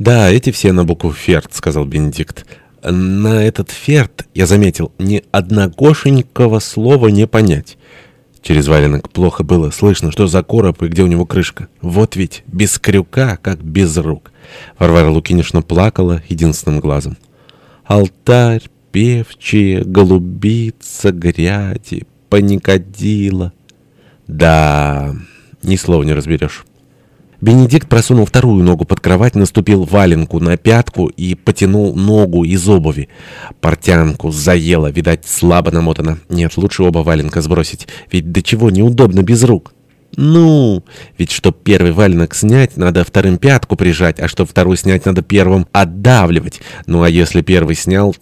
«Да, эти все на букву «ферт», — сказал Бенедикт. «На этот «ферт», я заметил, ни одногошенького слова не понять». Через валенок плохо было слышно, что за короб и где у него крышка. Вот ведь без крюка, как без рук. Варвара Лукинишна плакала единственным глазом. «Алтарь, певчие, голубица, гряди, паникодила». «Да, ни слова не разберешь». Бенедикт просунул вторую ногу под кровать, наступил валенку на пятку и потянул ногу из обуви. Портянку заело, видать, слабо намотано. Нет, лучше оба валенка сбросить, ведь до чего неудобно без рук. Ну, ведь чтоб первый валенок снять, надо вторым пятку прижать, а чтоб второй снять, надо первым отдавливать. Ну а если первый снял,